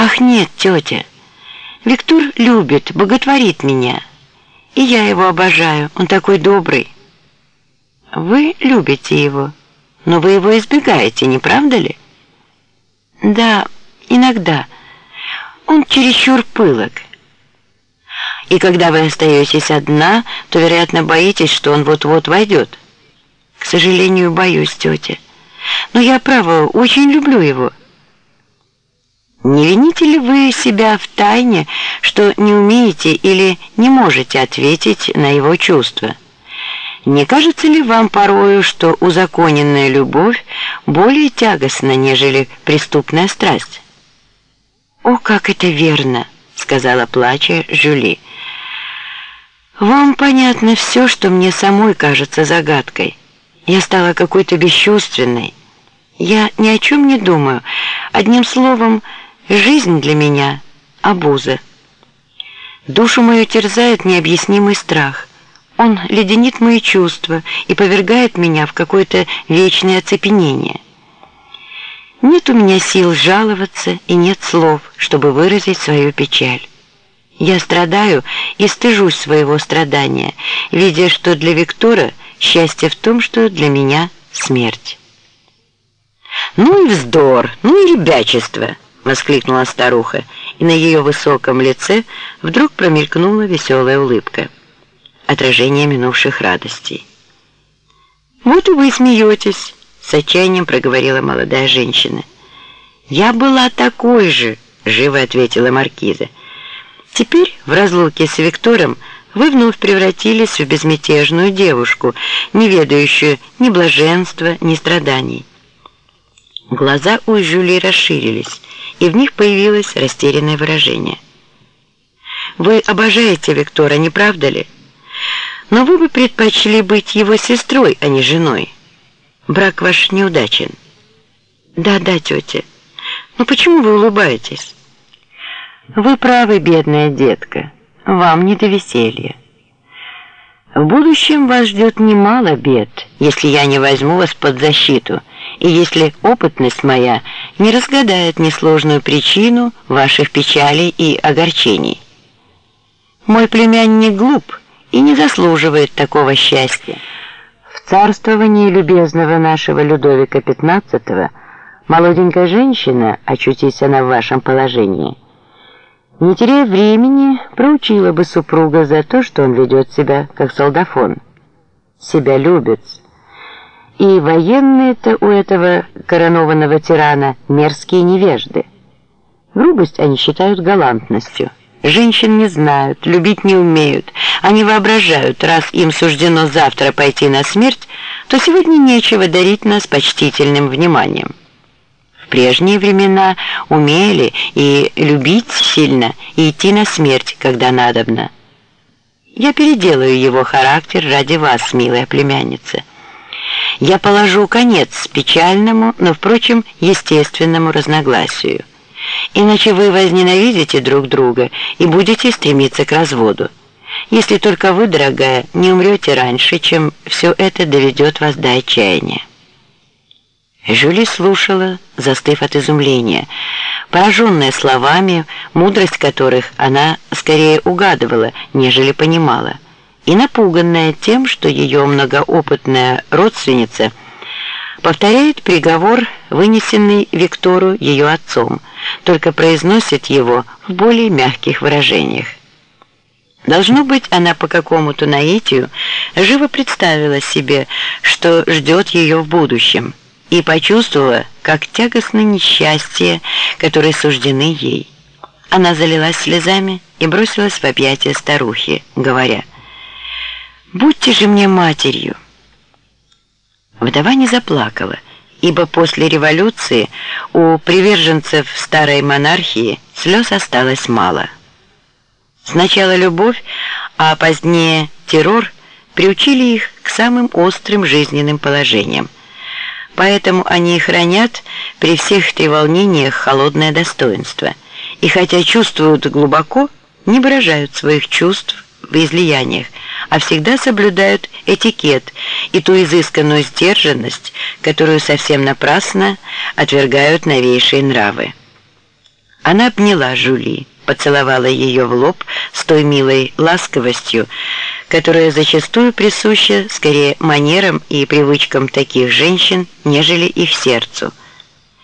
Ах, нет, тетя. Виктор любит, боготворит меня. И я его обожаю, он такой добрый. Вы любите его, но вы его избегаете, не правда ли? Да, иногда. Он чересчур пылок. И когда вы остаетесь одна, то, вероятно, боитесь, что он вот-вот войдет. К сожалению, боюсь, тетя. Но я, право, очень люблю его. Не вините ли вы себя в тайне, что не умеете или не можете ответить на его чувства? Не кажется ли вам порою, что узаконенная любовь более тягостна, нежели преступная страсть? «О, как это верно!» — сказала плача Жюли. «Вам понятно все, что мне самой кажется загадкой. Я стала какой-то бесчувственной. Я ни о чем не думаю. Одним словом, жизнь для меня — обуза. Душу мою терзает необъяснимый страх. Он леденит мои чувства и повергает меня в какое-то вечное оцепенение». Нет у меня сил жаловаться и нет слов, чтобы выразить свою печаль. Я страдаю и стыжусь своего страдания, видя, что для Виктора счастье в том, что для меня смерть. «Ну и вздор, ну и ребячество!» — воскликнула старуха, и на ее высоком лице вдруг промелькнула веселая улыбка, отражение минувших радостей. «Вот и вы смеетесь!» с отчаянием проговорила молодая женщина. «Я была такой же», — живо ответила маркиза. «Теперь в разлуке с Виктором вы вновь превратились в безмятежную девушку, не ведающую ни блаженства, ни страданий». Глаза у Жюли расширились, и в них появилось растерянное выражение. «Вы обожаете Виктора, не правда ли? Но вы бы предпочли быть его сестрой, а не женой». Брак ваш неудачен. Да, да, тетя. Но почему вы улыбаетесь? Вы правы, бедная детка. Вам не до веселья. В будущем вас ждет немало бед, если я не возьму вас под защиту, и если опытность моя не разгадает несложную причину ваших печалей и огорчений. Мой племянник глуп и не заслуживает такого счастья царствовании любезного нашего Людовика XV молоденькая женщина, очутись она в вашем положении, не теряя времени, проучила бы супруга за то, что он ведет себя как солдафон. Себя любит. И военные-то у этого коронованного тирана мерзкие невежды. Грубость они считают галантностью. Женщин не знают, любить не умеют. Они воображают, раз им суждено завтра пойти на смерть, то сегодня нечего дарить нас почтительным вниманием. В прежние времена умели и любить сильно, и идти на смерть, когда надобно. Я переделаю его характер ради вас, милая племянница. Я положу конец печальному, но, впрочем, естественному разногласию. Иначе вы возненавидите друг друга и будете стремиться к разводу. Если только вы, дорогая, не умрете раньше, чем все это доведет вас до отчаяния. Жюли слушала, застыв от изумления, пораженная словами, мудрость которых она скорее угадывала, нежели понимала, и напуганная тем, что ее многоопытная родственница – повторяет приговор, вынесенный Виктору ее отцом, только произносит его в более мягких выражениях. Должно быть, она по какому-то наитию живо представила себе, что ждет ее в будущем, и почувствовала, как тягостно несчастье, которое суждены ей. Она залилась слезами и бросилась в объятия старухи, говоря, «Будьте же мне матерью». Вдова не заплакала, ибо после революции у приверженцев старой монархии слез осталось мало. Сначала любовь, а позднее террор приучили их к самым острым жизненным положениям. Поэтому они хранят при всех треволнениях холодное достоинство. И хотя чувствуют глубоко, не выражают своих чувств в излияниях, а всегда соблюдают этикет и ту изысканную сдержанность, которую совсем напрасно отвергают новейшие нравы. Она обняла Жули, поцеловала ее в лоб с той милой ласковостью, которая зачастую присуща скорее манерам и привычкам таких женщин, нежели их сердцу –